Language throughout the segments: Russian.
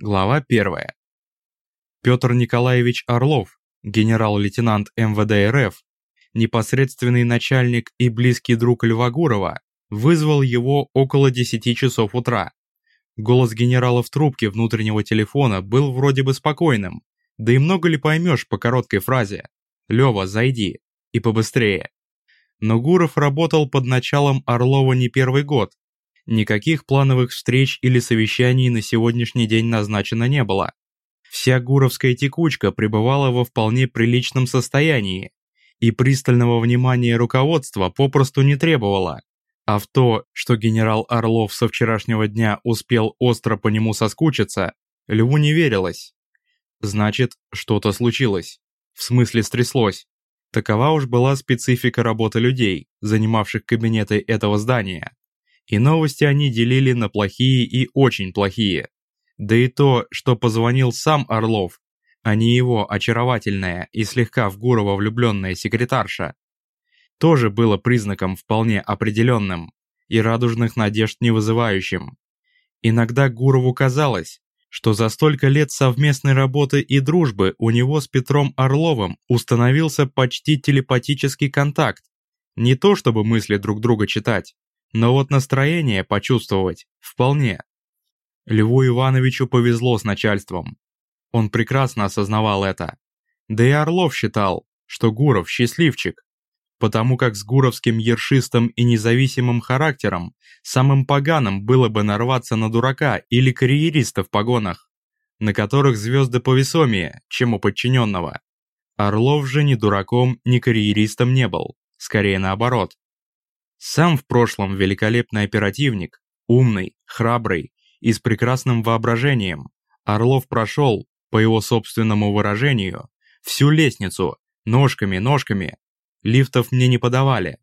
Глава 1. Петр Николаевич Орлов, генерал-лейтенант МВД РФ, непосредственный начальник и близкий друг Льва Гурова, вызвал его около 10 часов утра. Голос генерала в трубке внутреннего телефона был вроде бы спокойным, да и много ли поймешь по короткой фразе «Лёва, зайди» и побыстрее. Но Гуров работал под началом Орлова не первый год, Никаких плановых встреч или совещаний на сегодняшний день назначено не было. Вся гуровская текучка пребывала во вполне приличном состоянии, и пристального внимания руководства попросту не требовало. А в то, что генерал Орлов со вчерашнего дня успел остро по нему соскучиться, Льву не верилось. Значит, что-то случилось. В смысле стряслось. Такова уж была специфика работы людей, занимавших кабинеты этого здания и новости они делили на плохие и очень плохие. Да и то, что позвонил сам Орлов, а не его очаровательная и слегка в Гурова влюбленная секретарша, тоже было признаком вполне определенным и радужных надежд не вызывающим. Иногда Гурову казалось, что за столько лет совместной работы и дружбы у него с Петром Орловым установился почти телепатический контакт. Не то чтобы мысли друг друга читать, но вот настроение почувствовать вполне. Льву Ивановичу повезло с начальством. Он прекрасно осознавал это. Да и Орлов считал, что Гуров счастливчик, потому как с гуровским ершистым и независимым характером самым поганым было бы нарваться на дурака или карьериста в погонах, на которых звезды повесомее, чем у подчиненного. Орлов же ни дураком, ни карьеристом не был, скорее наоборот. Сам в прошлом великолепный оперативник, умный, храбрый и с прекрасным воображением, Орлов прошел, по его собственному выражению, всю лестницу, ножками, ножками. Лифтов мне не подавали.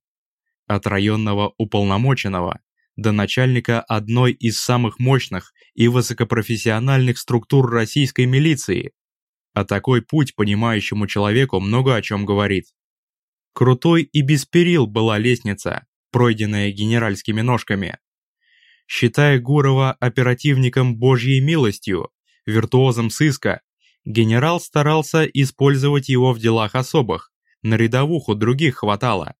От районного уполномоченного до начальника одной из самых мощных и высокопрофессиональных структур российской милиции. А такой путь понимающему человеку много о чем говорит. Крутой и без перил была лестница, пройденное генеральскими ножками. Считая Гурова оперативником Божьей милостью, виртуозом сыска, генерал старался использовать его в делах особых, на рядовуху других хватало.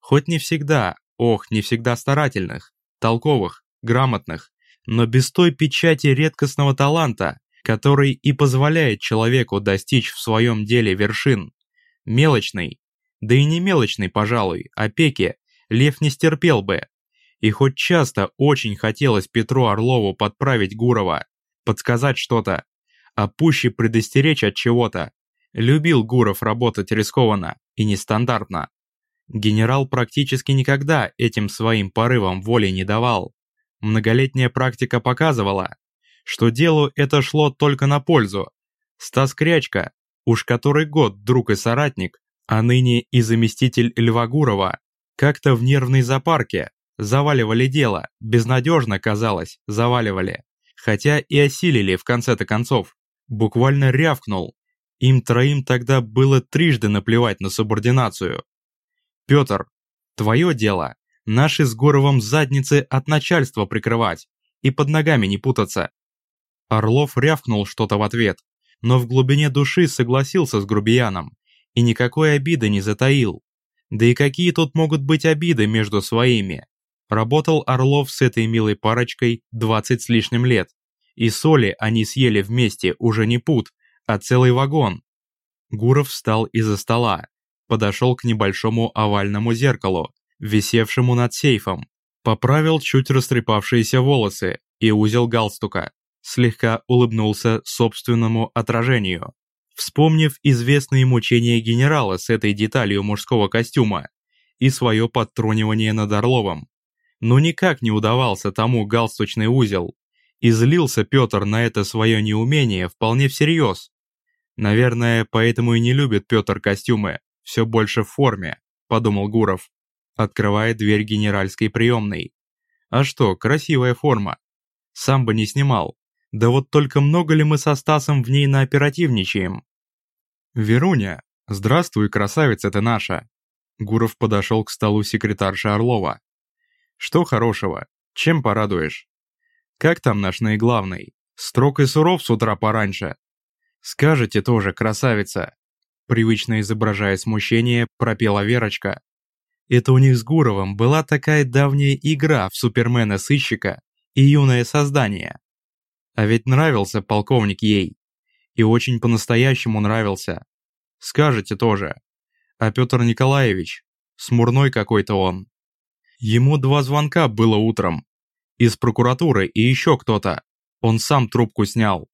Хоть не всегда, ох, не всегда старательных, толковых, грамотных, но без той печати редкостного таланта, который и позволяет человеку достичь в своем деле вершин. Мелочный, да и не мелочный, пожалуй, опеки Лев не стерпел бы. И хоть часто очень хотелось Петру Орлову подправить Гурова, подсказать что-то, а пуще предостеречь от чего-то, любил Гуров работать рискованно и нестандартно. Генерал практически никогда этим своим порывам воли не давал. Многолетняя практика показывала, что делу это шло только на пользу. Стас Крячка, уж который год друг и соратник, а ныне и заместитель Льва Гурова, как-то в нервной запарке. Заваливали дело, безнадежно казалось, заваливали. Хотя и осилили в конце-то концов. Буквально рявкнул. Им троим тогда было трижды наплевать на субординацию. «Петр, твое дело, наши с Горовым задницы от начальства прикрывать и под ногами не путаться». Орлов рявкнул что-то в ответ, но в глубине души согласился с грубияном и никакой обиды не затаил. Да и какие тут могут быть обиды между своими? Работал Орлов с этой милой парочкой 20 с лишним лет. И соли они съели вместе уже не пут, а целый вагон. Гуров встал из-за стола, подошел к небольшому овальному зеркалу, висевшему над сейфом, поправил чуть растрепавшиеся волосы и узел галстука, слегка улыбнулся собственному отражению. Вспомнив известные мучения генерала с этой деталью мужского костюма и свое подтрунивание над Орловым. Но никак не удавался тому галстучный узел, и злился Петр на это свое неумение вполне всерьез. Наверное, поэтому и не любит Петр костюмы, все больше в форме, подумал Гуров, открывая дверь генеральской приемной. А что, красивая форма. Сам бы не снимал. Да вот только много ли мы со Стасом в ней нааперативничаем? «Веруня, здравствуй, красавица ты наша!» Гуров подошел к столу секретарши Орлова. «Что хорошего? Чем порадуешь?» «Как там наш наиглавный? Строг и суров с утра пораньше. Скажете тоже, красавица. Привычно изображая смущение, пропела Верочка. Это у них с Гуровым была такая давняя игра в супермена-сыщика и юное создание. А ведь нравился полковник ей. И очень по-настоящему нравился. Скажете тоже. А Петр Николаевич, смурной какой-то он. Ему два звонка было утром. Из прокуратуры и еще кто-то. Он сам трубку снял.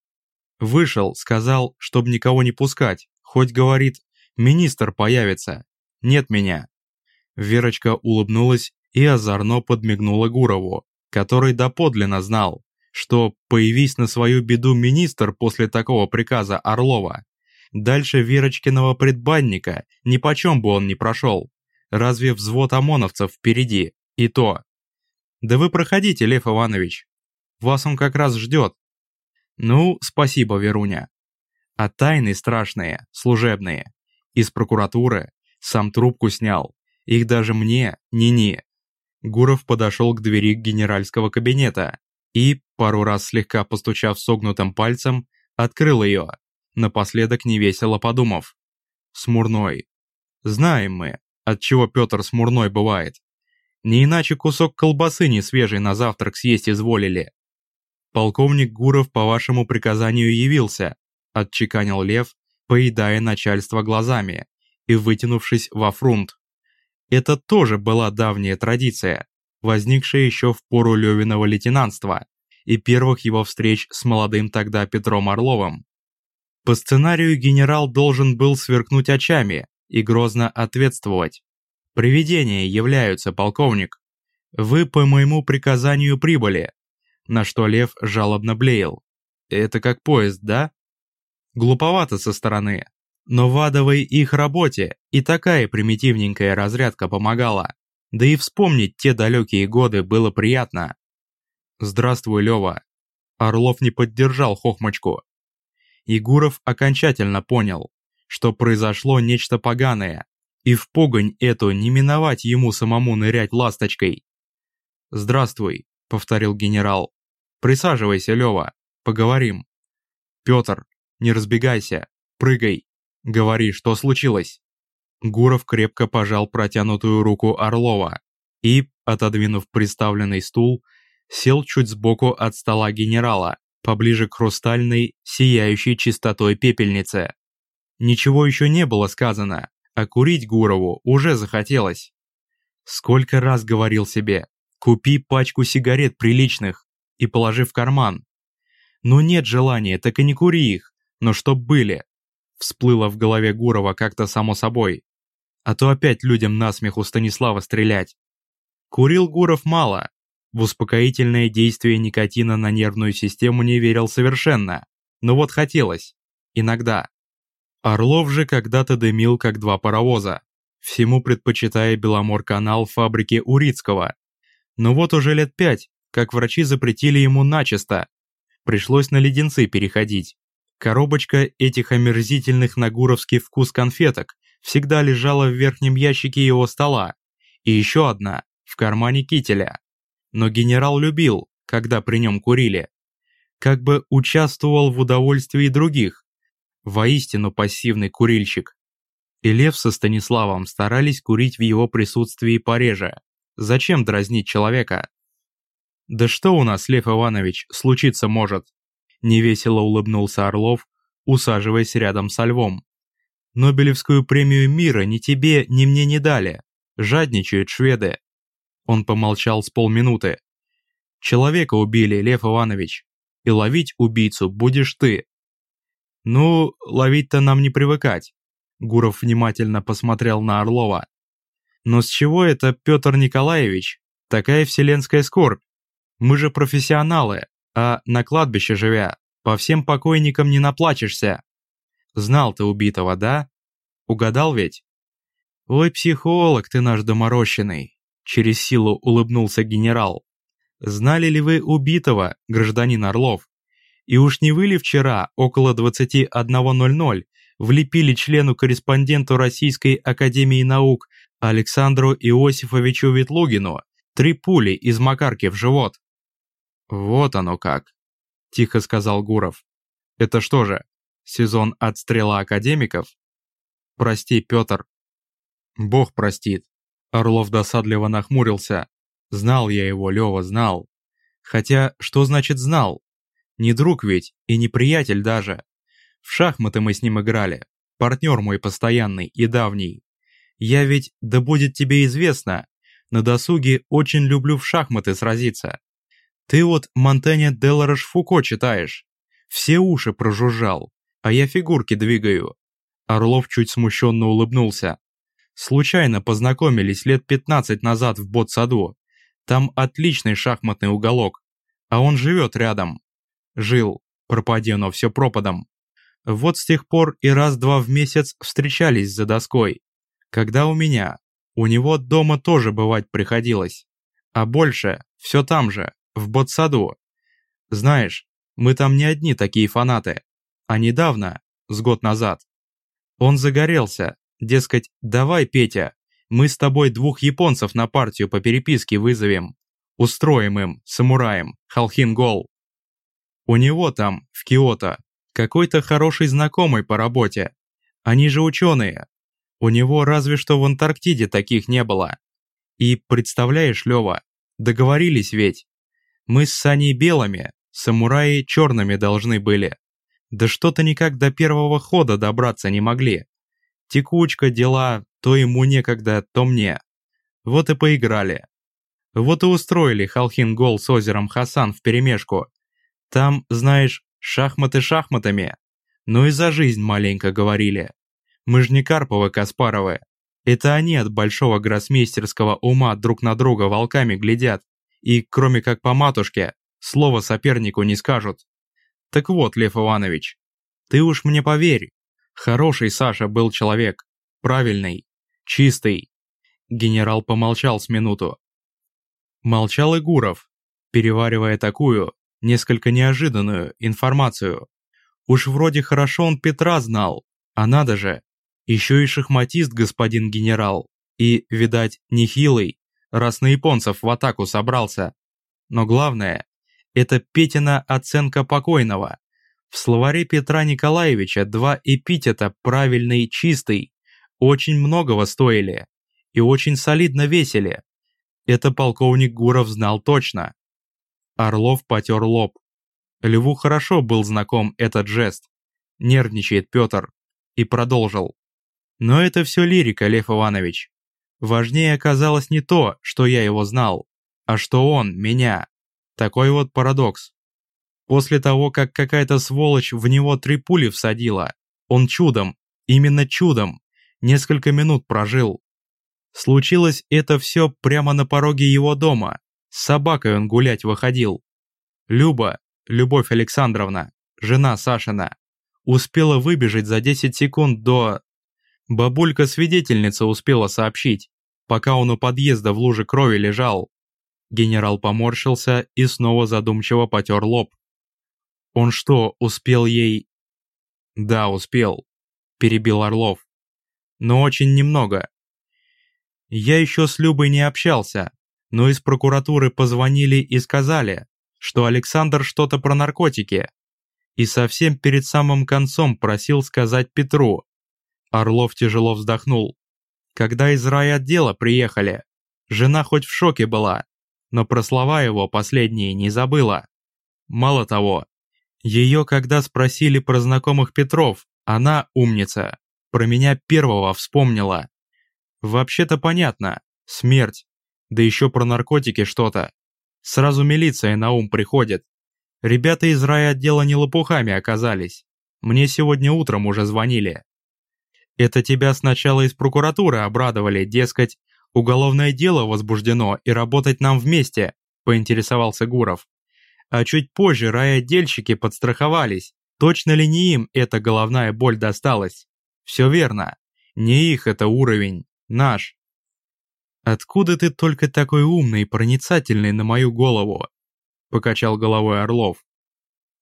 Вышел, сказал, чтоб никого не пускать. Хоть, говорит, министр появится. Нет меня. Верочка улыбнулась и озорно подмигнула Гурову, который доподлинно знал, что «появись на свою беду министр после такого приказа Орлова». Дальше Верочкиного предбанника нипочем бы он не прошел. Разве взвод ОМОНовцев впереди? И то. Да вы проходите, Лев Иванович. Вас он как раз ждет. Ну, спасибо, Веруня. А тайны страшные, служебные. Из прокуратуры. Сам трубку снял. Их даже мне, не-не. Гуров подошел к двери генеральского кабинета и, пару раз слегка постучав согнутым пальцем, открыл ее, напоследок невесело подумав. Смурной. Знаем мы, от чего Петр Смурной бывает. Не иначе кусок колбасы не свежий на завтрак съесть изволили. Полковник Гуров по вашему приказанию явился, отчеканил Лев, поедая начальство глазами и вытянувшись во фрунт. Это тоже была давняя традиция, возникшая еще в пору Левиного лейтенантства и первых его встреч с молодым тогда Петром Орловым. По сценарию генерал должен был сверкнуть очами и грозно ответствовать. «Привидения являются, полковник. Вы по моему приказанию прибыли». На что Лев жалобно блеял. «Это как поезд, да?» Глуповато со стороны, но в адовой их работе и такая примитивненькая разрядка помогала. Да и вспомнить те далекие годы было приятно. «Здравствуй, Лёва». Орлов не поддержал хохмочку. Егуров окончательно понял, что произошло нечто поганое, и в погонь эту не миновать ему самому нырять ласточкой. «Здравствуй», — повторил генерал. «Присаживайся, Лёва, поговорим». «Пётр, не разбегайся, прыгай, говори, что случилось». Гуров крепко пожал протянутую руку Орлова и, отодвинув приставленный стул, сел чуть сбоку от стола генерала, поближе к хрустальной, сияющей чистотой пепельнице. Ничего еще не было сказано, а курить Гурову уже захотелось. Сколько раз говорил себе, купи пачку сигарет приличных и положи в карман. Но нет желания, так и не кури их, но чтоб были. Всплыло в голове Гурова как-то само собой. А то опять людям насмех у Станислава стрелять. Курил Гуров мало. В успокоительное действие никотина на нервную систему не верил совершенно. Но вот хотелось. Иногда. Орлов же когда-то дымил как два паровоза, всему предпочитая Беломор-канал фабрики Урицкого. Но вот уже лет пять, как врачи запретили ему начисто. Пришлось на леденцы переходить. Коробочка этих омерзительных на гуровский вкус конфеток всегда лежала в верхнем ящике его стола, и еще одна в кармане кителя. Но генерал любил, когда при нем курили. Как бы участвовал в удовольствии других, Воистину пассивный курильщик. И Лев со Станиславом старались курить в его присутствии пореже. Зачем дразнить человека? «Да что у нас, Лев Иванович, случиться может?» Невесело улыбнулся Орлов, усаживаясь рядом со Львом. «Нобелевскую премию мира ни тебе, ни мне не дали. Жадничают шведы». Он помолчал с полминуты. «Человека убили, Лев Иванович, и ловить убийцу будешь ты. «Ну, ловить-то нам не привыкать», — Гуров внимательно посмотрел на Орлова. «Но с чего это, Петр Николаевич? Такая вселенская скорбь. Мы же профессионалы, а на кладбище живя, по всем покойникам не наплачешься. Знал ты убитого, да? Угадал ведь?» «Ой, психолог ты наш доморощенный», — через силу улыбнулся генерал. «Знали ли вы убитого, гражданин Орлов?» И уж не вы ли вчера, около 21.00, влепили члену-корреспонденту Российской Академии Наук Александру Иосифовичу Ветлугину три пули из макарки в живот? Вот оно как. тихо сказал Гуров. Это что же, сезон отстрела академиков? Прости, Петр. Бог простит. Орлов досадливо нахмурился. Знал я его, Лева, знал. Хотя, что значит знал? Не друг ведь и не приятель даже. В шахматы мы с ним играли. Партнер мой постоянный и давний. Я ведь, да будет тебе известно, на досуге очень люблю в шахматы сразиться. Ты вот Монтене Деларош Фуко читаешь. Все уши прожужжал, а я фигурки двигаю. Орлов чуть смущенно улыбнулся. Случайно познакомились лет 15 назад в бот-саду. Там отличный шахматный уголок, а он живет рядом. Жил, пропади оно все пропадом. Вот с тех пор и раз-два в месяц встречались за доской. Когда у меня, у него дома тоже бывать приходилось. А больше, все там же, в ботсаду. Знаешь, мы там не одни такие фанаты. А недавно, с год назад, он загорелся, дескать, давай, Петя, мы с тобой двух японцев на партию по переписке вызовем. Устроим им, самураем, Халхин Гол. У него там, в Киото, какой-то хороший знакомый по работе. Они же ученые, у него разве что в Антарктиде таких не было. И представляешь, Лёва, договорились ведь. Мы с Саней белыми, самураи черными должны были. Да что-то никак до первого хода добраться не могли. Текучка, дела, то ему некогда, то мне. Вот и поиграли. Вот и устроили Халхин гол с озером Хасан вперемешку. Там, знаешь, шахматы шахматами. Ну и за жизнь маленько говорили. Мы ж не Карповы Каспаровы. Это они от большого гроссмейстерского ума друг на друга волками глядят. И, кроме как по матушке, слова сопернику не скажут. Так вот, Лев Иванович, ты уж мне поверь. Хороший Саша был человек. Правильный. Чистый. Генерал помолчал с минуту. Молчал и Гуров, переваривая такую, несколько неожиданную, информацию. Уж вроде хорошо он Петра знал, а надо же, еще и шахматист, господин генерал. И, видать, нехилый, раз на японцев в атаку собрался. Но главное, это Петина оценка покойного. В словаре Петра Николаевича два эпитета «правильный» и «чистый» очень многого стоили и очень солидно весили. Это полковник Гуров знал точно. Орлов потер лоб. Льву хорошо был знаком этот жест. Нервничает Петр. И продолжил. Но это все лирика, Лев Иванович. Важнее оказалось не то, что я его знал, а что он меня. Такой вот парадокс. После того, как какая-то сволочь в него три пули всадила, он чудом, именно чудом, несколько минут прожил. Случилось это все прямо на пороге его дома. С собакой он гулять выходил. Люба, Любовь Александровна, жена Сашина, успела выбежать за 10 секунд до... Бабулька-свидетельница успела сообщить, пока он у подъезда в луже крови лежал. Генерал поморщился и снова задумчиво потер лоб. Он что, успел ей... Да, успел, перебил Орлов. Но очень немного. Я еще с Любой не общался, но из прокуратуры позвонили и сказали, что Александр что-то про наркотики. И совсем перед самым концом просил сказать Петру, Орлов тяжело вздохнул. Когда из райотдела приехали, жена хоть в шоке была, но про слова его последние не забыла. Мало того, ее когда спросили про знакомых Петров, она, умница, про меня первого вспомнила. Вообще-то понятно, смерть, да еще про наркотики что-то. Сразу милиция на ум приходит. Ребята из райотдела не лопухами оказались. Мне сегодня утром уже звонили. Это тебя сначала из прокуратуры обрадовали, дескать, уголовное дело возбуждено и работать нам вместе, поинтересовался Гуров. А чуть позже райотдельщики подстраховались, точно ли не им эта головная боль досталась. Все верно, не их это уровень, наш. Откуда ты только такой умный и проницательный на мою голову? Покачал головой Орлов.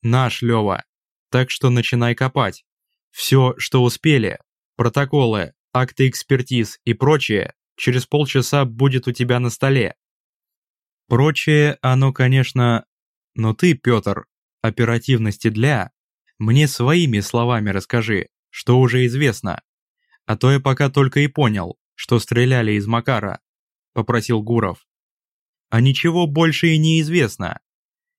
Наш, Лева. Так что начинай копать. Все, что успели, Протоколы, акты экспертиз и прочее через полчаса будет у тебя на столе. Прочее оно, конечно... Но ты, Петр, оперативности для... Мне своими словами расскажи, что уже известно. А то я пока только и понял, что стреляли из Макара», — попросил Гуров. «А ничего больше и не известно.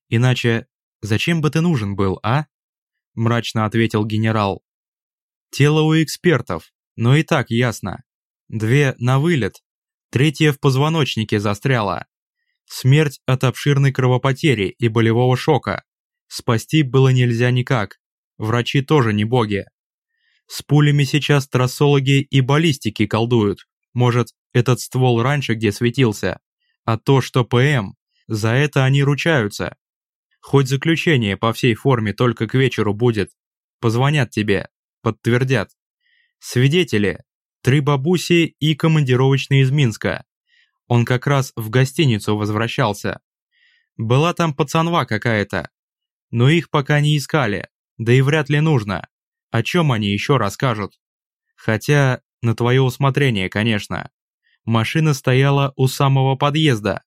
Иначе зачем бы ты нужен был, а?» — мрачно ответил генерал. «Тело у экспертов, но и так ясно. Две на вылет, третья в позвоночнике застряла. Смерть от обширной кровопотери и болевого шока. Спасти было нельзя никак. Врачи тоже не боги. С пулями сейчас трассологи и баллистики колдуют. Может, этот ствол раньше где светился. А то, что ПМ, за это они ручаются. Хоть заключение по всей форме только к вечеру будет. Позвонят тебе, подтвердят. Свидетели. Три бабуси и командировочный из Минска. Он как раз в гостиницу возвращался. Была там пацанва какая-то. Но их пока не искали, да и вряд ли нужно. О чем они еще расскажут? Хотя, на твое усмотрение, конечно. Машина стояла у самого подъезда.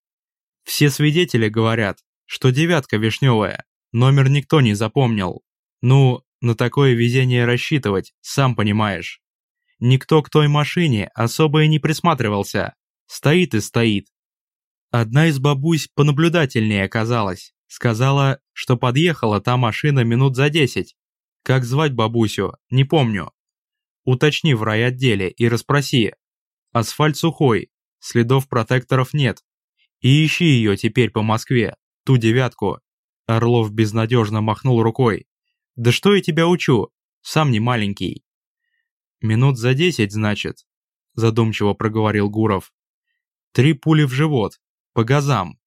Все свидетели говорят, что девятка вишневая, номер никто не запомнил. Ну, на такое везение рассчитывать, сам понимаешь. Никто к той машине особо и не присматривался. Стоит и стоит. Одна из бабусь понаблюдательнее оказалась. Сказала, что подъехала та машина минут за десять. Как звать бабусю, не помню. Уточни в райотделе и расспроси. Асфальт сухой, следов протекторов нет. И ищи ее теперь по Москве, ту девятку. Орлов безнадежно махнул рукой. Да что я тебя учу, сам не маленький. Минут за десять, значит, задумчиво проговорил Гуров. Три пули в живот, по газам,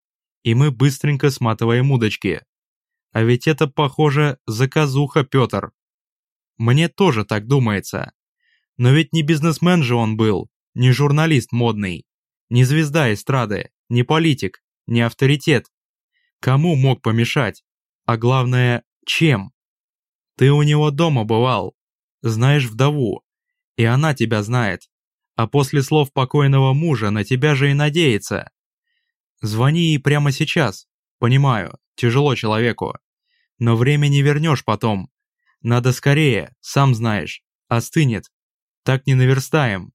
и мы быстренько сматываем удочки. А ведь это, похоже, заказуха, Петр. Мне тоже так думается. Но ведь не бизнесмен же он был, не журналист модный, не звезда эстрады, не политик, не авторитет. Кому мог помешать? А главное, чем? Ты у него дома бывал, знаешь вдову, и она тебя знает, а после слов покойного мужа на тебя же и надеется. Звони ей прямо сейчас. Понимаю, тяжело человеку. Но время не вернешь потом. Надо скорее, сам знаешь. Остынет. Так не наверстаем.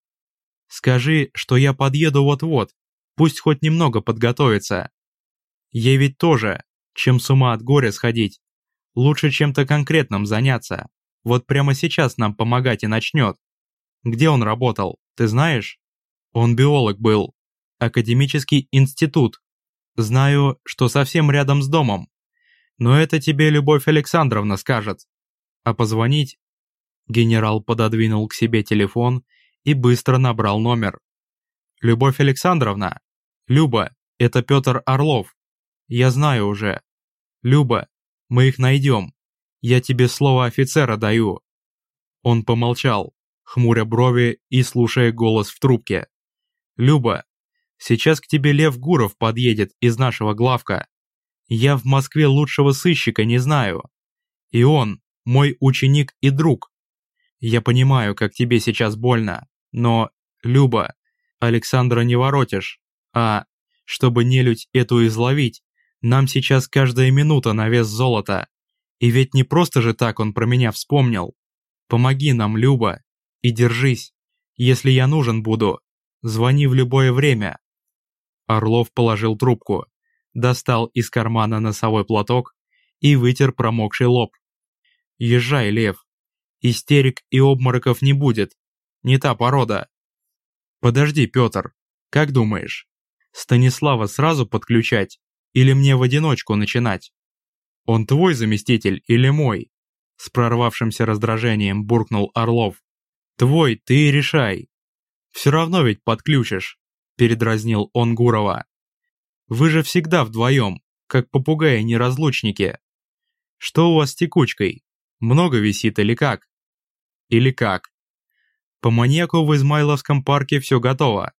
Скажи, что я подъеду вот-вот. Пусть хоть немного подготовится. Ей ведь тоже, чем с ума от горя сходить. Лучше чем-то конкретным заняться. Вот прямо сейчас нам помогать и начнет. Где он работал, ты знаешь? Он биолог был, академический институт. Знаю, что совсем рядом с домом. Но это тебе Любовь Александровна скажет. А позвонить? Генерал пододвинул к себе телефон и быстро набрал номер. Любовь Александровна? Люба, это Петр Орлов. Я знаю уже. Люба, мы их найдем. Я тебе слово офицера даю. Он помолчал, хмуря брови и слушая голос в трубке. «Люба, Сейчас к тебе Лев Гуров подъедет из нашего главка. Я в Москве лучшего сыщика не знаю. И он мой ученик и друг. Я понимаю, как тебе сейчас больно, но, Люба, Александра не воротишь. А, чтобы нелюдь эту изловить, нам сейчас каждая минута на вес золота. И ведь не просто же так он про меня вспомнил. Помоги нам, Люба, и держись. Если я нужен буду, звони в любое время. Орлов положил трубку, достал из кармана носовой платок и вытер промокший лоб. «Езжай, Лев. Истерик и обмороков не будет. Не та порода». «Подожди, Петр. Как думаешь, Станислава сразу подключать или мне в одиночку начинать? Он твой заместитель или мой?» С прорвавшимся раздражением буркнул Орлов. «Твой, ты решай. Все равно ведь подключишь. – передразнил он Гурова. «Вы же всегда вдвоем, как попугаи-неразлучники. Что у вас с текучкой? Много висит или как?» «Или как?» «По маньяку в Измайловском парке все готово.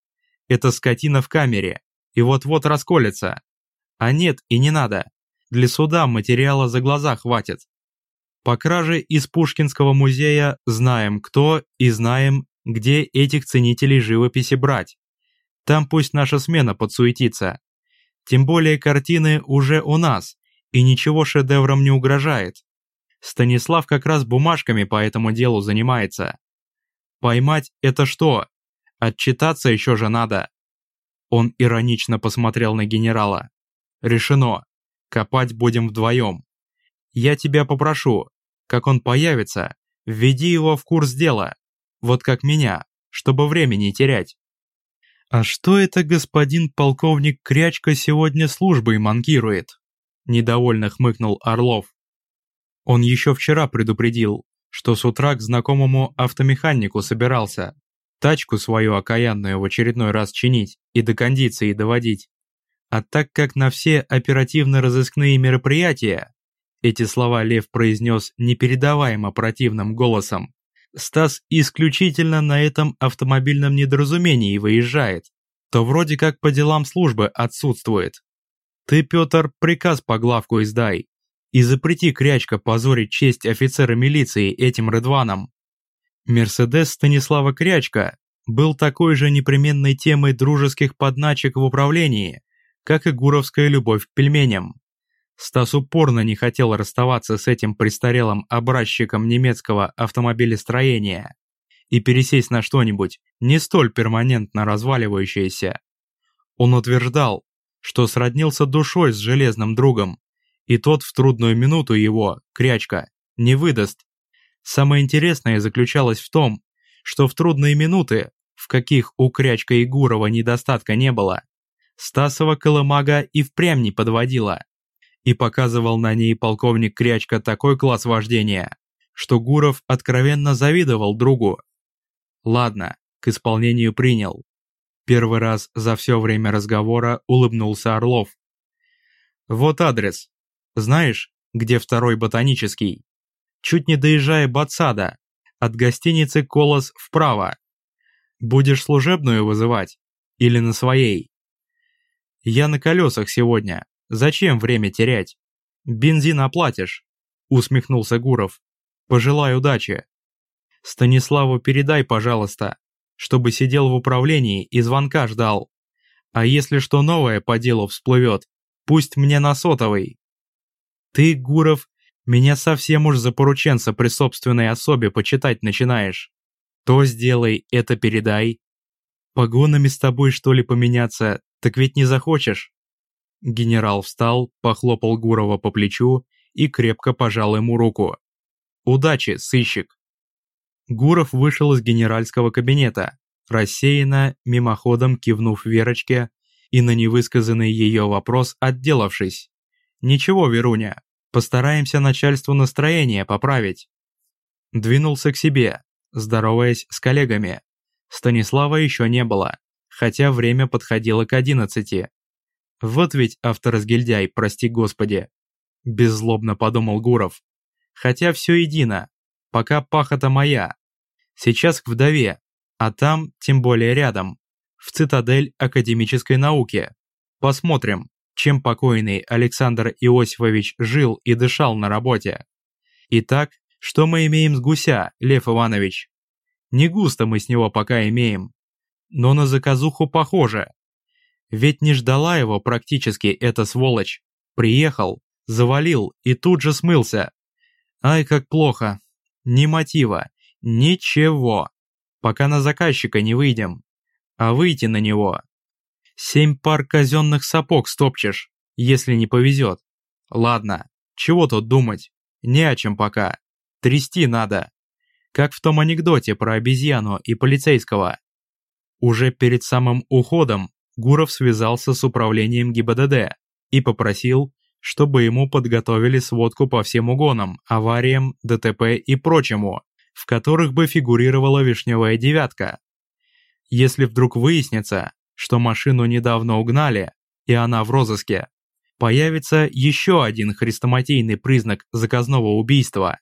Это скотина в камере, и вот-вот расколется. А нет, и не надо. Для суда материала за глаза хватит. По краже из Пушкинского музея знаем кто и знаем, где этих ценителей живописи брать. Там пусть наша смена подсуетится. Тем более картины уже у нас, и ничего шедеврам не угрожает. Станислав как раз бумажками по этому делу занимается. Поймать это что? Отчитаться еще же надо. Он иронично посмотрел на генерала. Решено. Копать будем вдвоем. Я тебя попрошу, как он появится, введи его в курс дела. Вот как меня, чтобы времени терять. А что это господин полковник Крячка сегодня службой манкирует? Недовольно хмыкнул Орлов. Он еще вчера предупредил, что с утра к знакомому автомеханику собирался. Тачку свою окаянную в очередной раз чинить и до кондиции доводить. А так как на все оперативно-розыскные мероприятия, эти слова Лев произнес непередаваемо противным голосом, Стас исключительно на этом автомобильном недоразумении выезжает, то вроде как по делам службы отсутствует. Ты, Петр, приказ по главку издай и запрети крячка позорить честь офицера милиции этим Редваном. Мерседес Станислава Крячка был такой же непременной темой дружеских подначек в управлении, как и гуровская любовь к пельменям. Стас упорно не хотел расставаться с этим престарелым образчиком немецкого автомобилестроения и пересесть на что-нибудь не столь перманентно разваливающееся. Он утверждал, что сроднился душой с железным другом, и тот в трудную минуту его, крячка, не выдаст. Самое интересное заключалось в том, что в трудные минуты, в каких у крячка и Гурова недостатка не было, Стасова Колымага и впрямь не подводила. И показывал на ней полковник Крячка такой класс вождения, что Гуров откровенно завидовал другу. Ладно, к исполнению принял. Первый раз за все время разговора улыбнулся Орлов. Вот адрес. Знаешь, где второй ботанический? Чуть не доезжая Бацада, от гостиницы «Колос» вправо. Будешь служебную вызывать? Или на своей? Я на колесах сегодня. Зачем время терять? Бензин оплатишь, усмехнулся Гуров. Пожелай удачи. Станиславу передай, пожалуйста, чтобы сидел в управлении и звонка ждал. А если что новое по делу всплывет, пусть мне на сотовый. Ты, Гуров, меня совсем уж за порученца при собственной особе почитать начинаешь. То сделай, это передай. Погонами с тобой что ли поменяться, так ведь не захочешь. Генерал встал, похлопал Гурова по плечу и крепко пожал ему руку. «Удачи, сыщик!» Гуров вышел из генеральского кабинета, рассеянно, мимоходом кивнув Верочке и на невысказанный ее вопрос отделавшись. «Ничего, Веруня, постараемся начальству настроение поправить». Двинулся к себе, здороваясь с коллегами. Станислава еще не было, хотя время подходило к одиннадцати. Вот ведь авторазгильдяй, прости господи. Беззлобно подумал Гуров. Хотя все едино, пока пахота моя. Сейчас к вдове, а там, тем более рядом, в цитадель академической науки. Посмотрим, чем покойный Александр Иосифович жил и дышал на работе. Итак, что мы имеем с гуся, Лев Иванович? Не густо мы с него пока имеем. Но на заказуху похоже. Ведь не ждала его практически эта сволочь. Приехал, завалил и тут же смылся. Ай, как плохо. Ни мотива, ничего. Пока на заказчика не выйдем. А выйти на него. Семь пар казенных сапог стопчешь, если не повезет. Ладно, чего тут думать? Не о чем пока. Трясти надо. Как в том анекдоте про обезьяну и полицейского. Уже перед самым уходом Гуров связался с управлением ГИБДД и попросил, чтобы ему подготовили сводку по всем угонам, авариям, ДТП и прочему, в которых бы фигурировала вишневая девятка. Если вдруг выяснится, что машину недавно угнали, и она в розыске, появится еще один хрестоматийный признак заказного убийства.